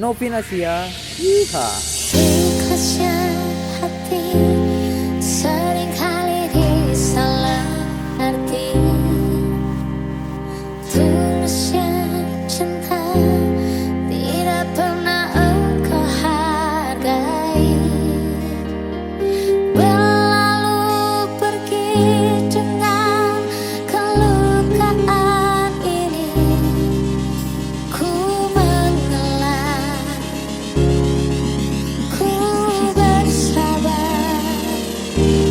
Novinasia Yeehaw you.